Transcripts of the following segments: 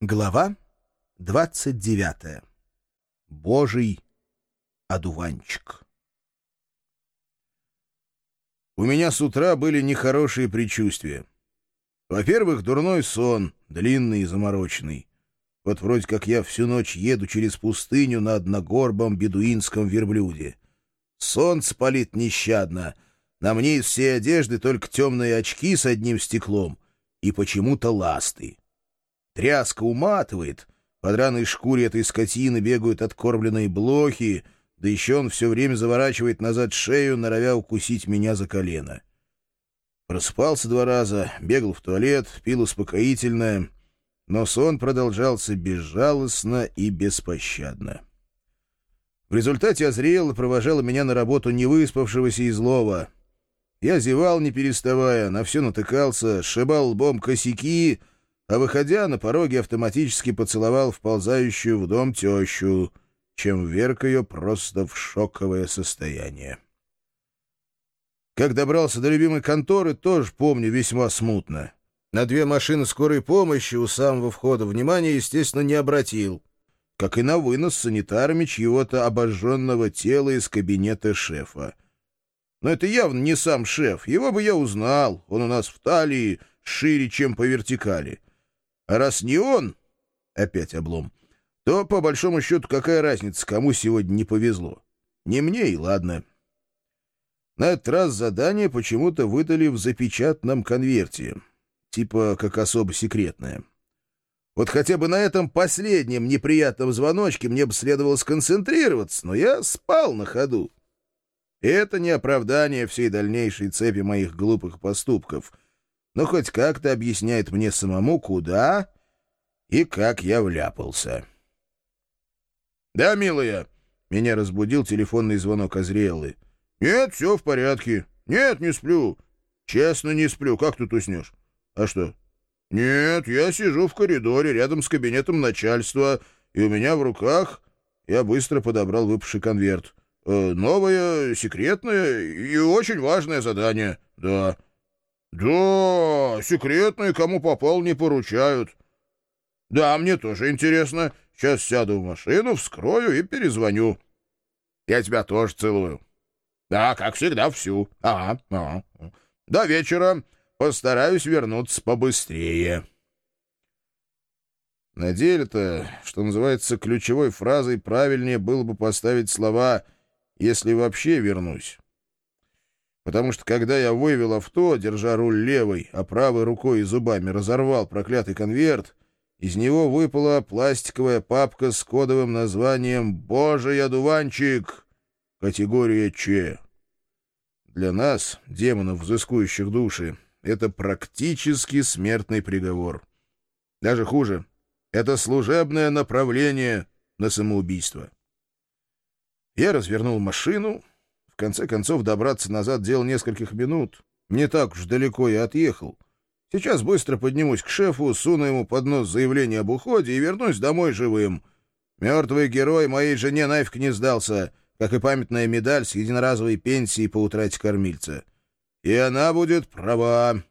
Глава 29. Божий одуванчик. У меня с утра были нехорошие предчувствия. Во-первых, дурной сон, длинный и замороченный. Вот вроде как я всю ночь еду через пустыню на одногорбом бедуинском верблюде. Солнце палит нещадно. На мне из всей одежды только темные очки с одним стеклом и почему-то ласты. Тряска уматывает, под раной шкуре этой скотины бегают откормленные блохи, да еще он все время заворачивает назад шею, норовя укусить меня за колено. Просыпался два раза, бегал в туалет, пил успокоительное, но сон продолжался безжалостно и беспощадно. В результате Азриэла провожала меня на работу невыспавшегося и злого. Я зевал, не переставая, на все натыкался, сшибал лбом косяки — а выходя, на пороге автоматически поцеловал вползающую в дом тещу, чем вверг ее просто в шоковое состояние. Как добрался до любимой конторы, тоже помню весьма смутно. На две машины скорой помощи у самого входа внимания, естественно, не обратил, как и на вынос санитарами чьего-то обожженного тела из кабинета шефа. Но это явно не сам шеф, его бы я узнал, он у нас в талии шире, чем по вертикали. А раз не он, опять облом, то, по большому счету, какая разница, кому сегодня не повезло? Не мне и ладно. На этот раз задание почему-то выдали в запечатанном конверте, типа как особо секретное. Вот хотя бы на этом последнем неприятном звоночке мне бы следовало сконцентрироваться, но я спал на ходу. И это не оправдание всей дальнейшей цепи моих глупых поступков — но хоть как-то объясняет мне самому, куда и как я вляпался. «Да, милая!» — меня разбудил телефонный звонок Азриэллы. «Нет, все в порядке. Нет, не сплю. Честно, не сплю. Как тут уснешь? А что?» «Нет, я сижу в коридоре рядом с кабинетом начальства, и у меня в руках...» Я быстро подобрал выпавший конверт. «Э, «Новое, секретное и очень важное задание, да». «Да, секретные, кому попал, не поручают». «Да, мне тоже интересно. Сейчас сяду в машину, вскрою и перезвоню». «Я тебя тоже целую». «Да, как всегда, всю. Ага, ага. До вечера. Постараюсь вернуться побыстрее». На деле-то, что называется, ключевой фразой правильнее было бы поставить слова «если вообще вернусь» потому что когда я вывел авто, держа руль левой, а правой рукой и зубами разорвал проклятый конверт, из него выпала пластиковая папка с кодовым названием «Божий одуванчик» категория Ч. Для нас, демонов, взыскующих души, это практически смертный приговор. Даже хуже, это служебное направление на самоубийство. Я развернул машину конце концов, добраться назад дело нескольких минут. Не так уж далеко я отъехал. Сейчас быстро поднимусь к шефу, суну ему под нос заявление об уходе и вернусь домой живым. Мертвый герой моей жене нафиг не сдался, как и памятная медаль с единоразовой пенсией по утрате кормильца. И она будет права.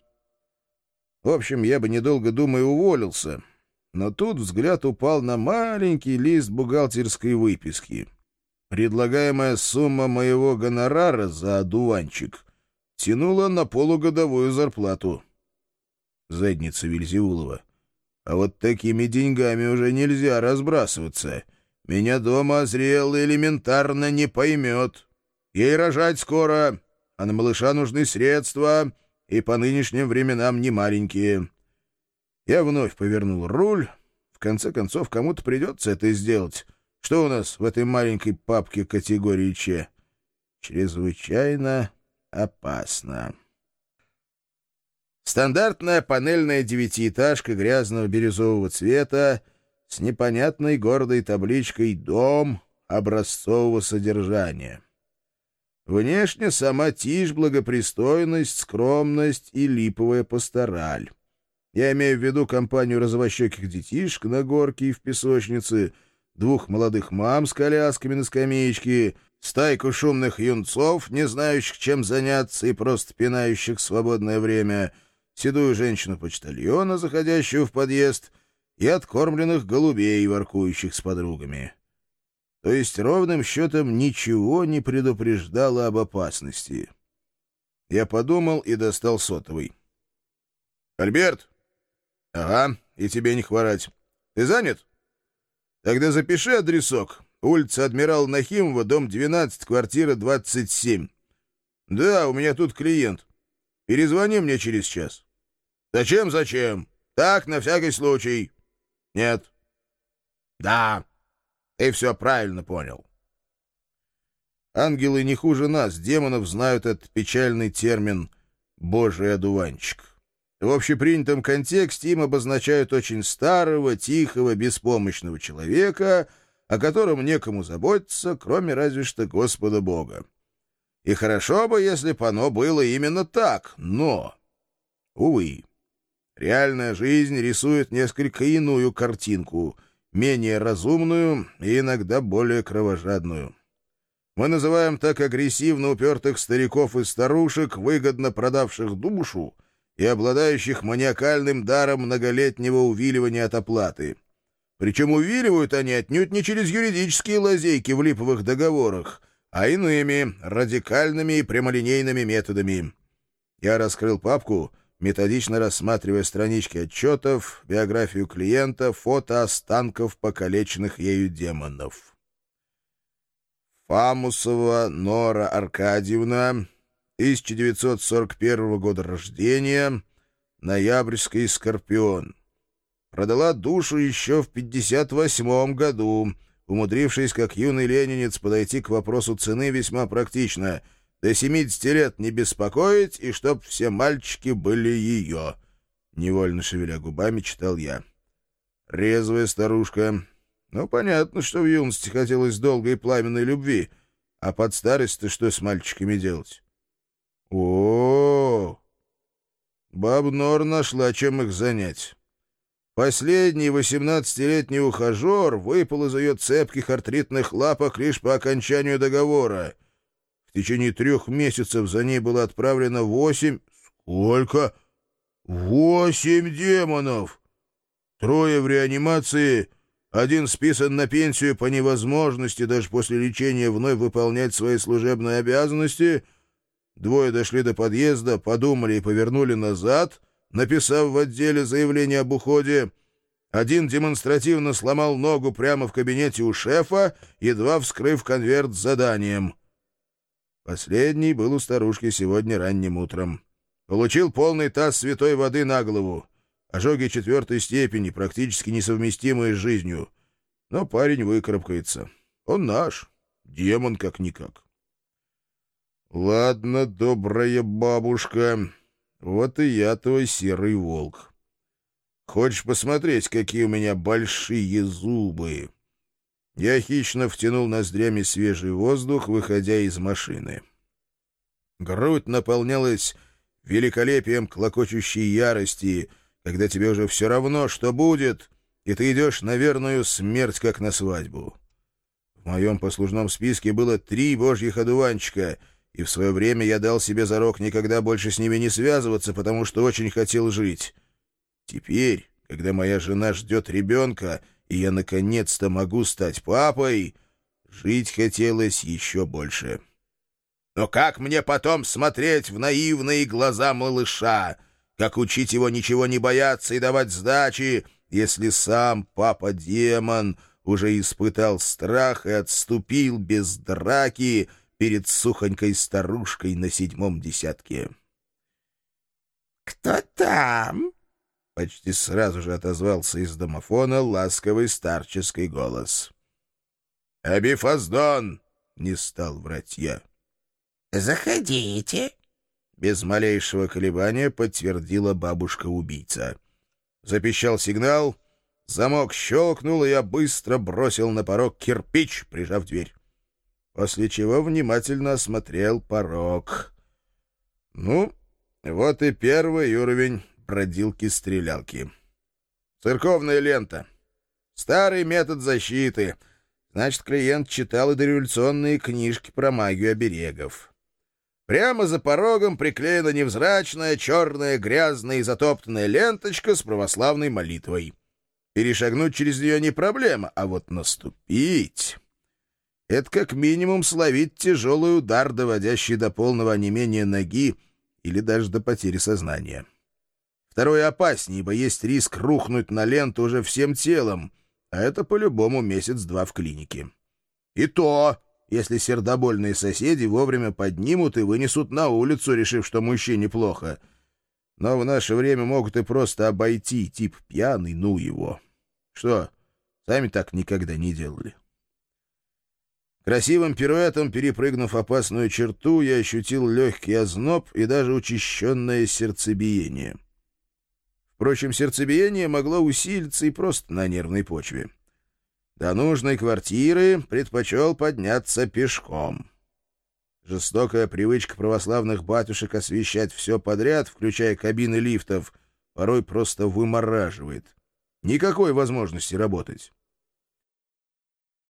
В общем, я бы, недолго думая, уволился. Но тут взгляд упал на маленький лист бухгалтерской выписки — Предлагаемая сумма моего гонорара за одуванчик тянула на полугодовую зарплату. Задница Вильзеулова. А вот такими деньгами уже нельзя разбрасываться. Меня дома озрел элементарно не поймет. Ей рожать скоро, а на малыша нужны средства, и по нынешним временам не маленькие. Я вновь повернул руль. В конце концов, кому-то придется это сделать. Что у нас в этой маленькой папке категории Ч? Чрезвычайно опасно. Стандартная панельная девятиэтажка грязного бирюзового цвета с непонятной гордой табличкой «Дом образцового содержания». Внешне сама тишь, благопристойность, скромность и липовая пастораль. Я имею в виду компанию розовощеких детишек на горке и в песочнице — двух молодых мам с колясками на скамеечке, стайку шумных юнцов, не знающих, чем заняться и просто пинающих свободное время, седую женщину-почтальона, заходящую в подъезд, и откормленных голубей, воркующих с подругами. То есть ровным счетом ничего не предупреждало об опасности. Я подумал и достал сотовый. «Альберт?» «Ага, и тебе не хворать. Ты занят?» «Тогда запиши адресок. Улица Адмирал Нахимова, дом 12, квартира 27. Да, у меня тут клиент. Перезвони мне через час». «Зачем, зачем? Так, на всякий случай». «Нет». «Да, ты все правильно понял». Ангелы не хуже нас, демонов, знают этот печальный термин «божий одуванчик». В общепринятом контексте им обозначают очень старого, тихого, беспомощного человека, о котором некому заботиться, кроме разве что Господа Бога. И хорошо бы, если бы оно было именно так, но, увы, реальная жизнь рисует несколько иную картинку, менее разумную и иногда более кровожадную. Мы называем так агрессивно упертых стариков и старушек, выгодно продавших душу и обладающих маниакальным даром многолетнего увиливания от оплаты. Причем увиливают они отнюдь не через юридические лазейки в липовых договорах, а иными, радикальными и прямолинейными методами. Я раскрыл папку, методично рассматривая странички отчетов, биографию клиента, фото останков покалеченных ею демонов. Фамусова Нора Аркадьевна, 1941 года рождения, ноябрьский скорпион. Продала душу еще в 58 году, умудрившись, как юный ленинец, подойти к вопросу цены весьма практично. До 70 лет не беспокоить, и чтоб все мальчики были ее. Невольно шевеля губами, читал я. Резвая старушка, ну, понятно, что в юности хотелось долгой пламенной любви, а под старость-то что с мальчиками делать? О, Баб Нор нашла, чем их занять. Последний восемнадцатилетний ухажер выпал из ее цепких артритных лапок лишь по окончанию договора. В течение трех месяцев за ней было отправлено восемь... Сколько? Восемь демонов! Трое в реанимации один списан на пенсию по невозможности даже после лечения вновь выполнять свои служебные обязанности. Двое дошли до подъезда, подумали и повернули назад, написав в отделе заявление об уходе. Один демонстративно сломал ногу прямо в кабинете у шефа, едва вскрыв конверт с заданием. Последний был у старушки сегодня ранним утром. Получил полный таз святой воды на голову. Ожоги четвертой степени, практически несовместимые с жизнью. Но парень выкарабкается. Он наш. Демон как-никак. Ладно, добрая бабушка. Вот и я твой серый волк. Хочешь посмотреть, какие у меня большие зубы? Я хищно втянул ноздрями свежий воздух, выходя из машины. Грудь наполнялась великолепием клокочущей ярости — когда тебе уже все равно, что будет, и ты идешь на верную смерть, как на свадьбу. В моем послужном списке было три божьих одуванчика, и в свое время я дал себе зарок никогда больше с ними не связываться, потому что очень хотел жить. Теперь, когда моя жена ждет ребенка, и я наконец-то могу стать папой, жить хотелось еще больше. Но как мне потом смотреть в наивные глаза малыша? как учить его ничего не бояться и давать сдачи, если сам папа-демон уже испытал страх и отступил без драки перед сухонькой старушкой на седьмом десятке. «Кто там?» — почти сразу же отозвался из домофона ласковый старческий голос. «Абифаздон!» — не стал врать я. «Заходите!» Без малейшего колебания подтвердила бабушка-убийца. Запищал сигнал, замок щелкнул, и я быстро бросил на порог кирпич, прижав дверь. После чего внимательно осмотрел порог. Ну, вот и первый уровень бродилки-стрелялки. Церковная лента. Старый метод защиты. Значит, клиент читал и дореволюционные книжки про магию оберегов. Прямо за порогом приклеена невзрачная, черная, грязная и затоптанная ленточка с православной молитвой. Перешагнуть через нее не проблема, а вот наступить... Это как минимум словить тяжелый удар, доводящий до полного онемения ноги или даже до потери сознания. Второе опаснее, ибо есть риск рухнуть на ленту уже всем телом, а это по-любому месяц-два в клинике. И то, если сердобольные соседи вовремя поднимут и вынесут на улицу, решив, что мужчине плохо. Но в наше время могут и просто обойти, тип пьяный, ну его. Что, сами так никогда не делали? Красивым пируэтом, перепрыгнув опасную черту, я ощутил легкий озноб и даже учащенное сердцебиение. Впрочем, сердцебиение могло усилиться и просто на нервной почве. До нужной квартиры предпочел подняться пешком. Жестокая привычка православных батюшек освещать все подряд, включая кабины лифтов, порой просто вымораживает. Никакой возможности работать.